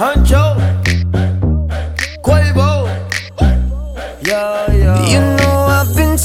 Hancho, Cuervo, yo.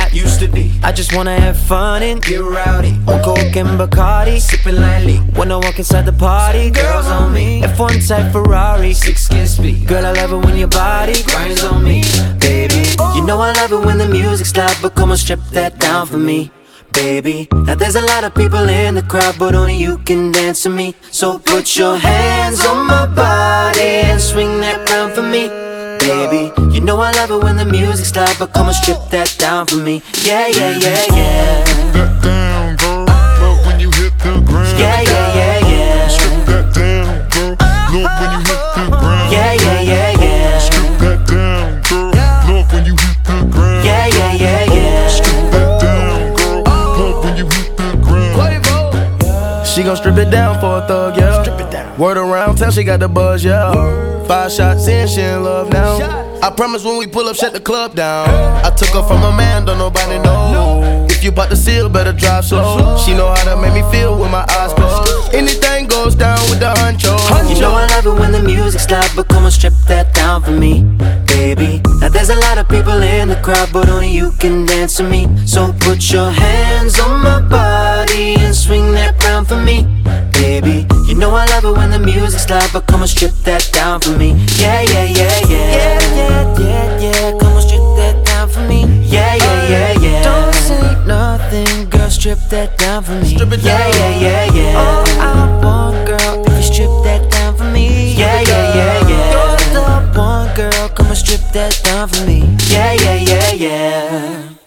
Used to be. I just wanna have fun and Get rowdy. on coke and Bacardi. Sipping lightly. When I walk inside the party, Girls on me. F1 type Ferrari. Six kiss speed. Girl, I love it when your body Grinds on me. baby. You know I love it when the music's loud, but come on, strip that down for me, baby. Now there's a lot of people in the crowd, but only you can dance to me. So put your hands on my body and swing that crown for me, baby. You know I love it when the music's loud, but come and strip that down for me. Yeah, yeah, yeah, yeah. Strip that down, girl. Love when you hit the ground. Yeah, yeah, yeah, yeah. Strip that down, girl. Love when you hit She gon' strip it down for a thug, yeah. Strip it down. Word around town, she got the buzz, yeah. Five shots in, she in love now. Shots. I promise when we pull up, shut the club down. I took her from a man, don't nobody know. If you bout to seal, better drive slow. She know how to make me feel with my eyes closed. Anything goes down with the honcho. You know I love it when the music's loud, but come on, strip that down for me, baby. Now there's a lot of people in the crowd, but only you can dance to me. So put your hands loud, but come on, strip that down for me. Yeah, yeah, yeah, yeah. Yeah, yeah, yeah, yeah. Come on, strip that down for me. Yeah, yeah, yeah, yeah. Don't say nothing, girl. Strip that down for me. Strip it yeah, down. yeah, yeah, yeah. All I want, girl, if you strip that down for me. Yeah, yeah, yeah, yeah. You're the one, girl. Come on, strip that down for me. Yeah, yeah, yeah, yeah.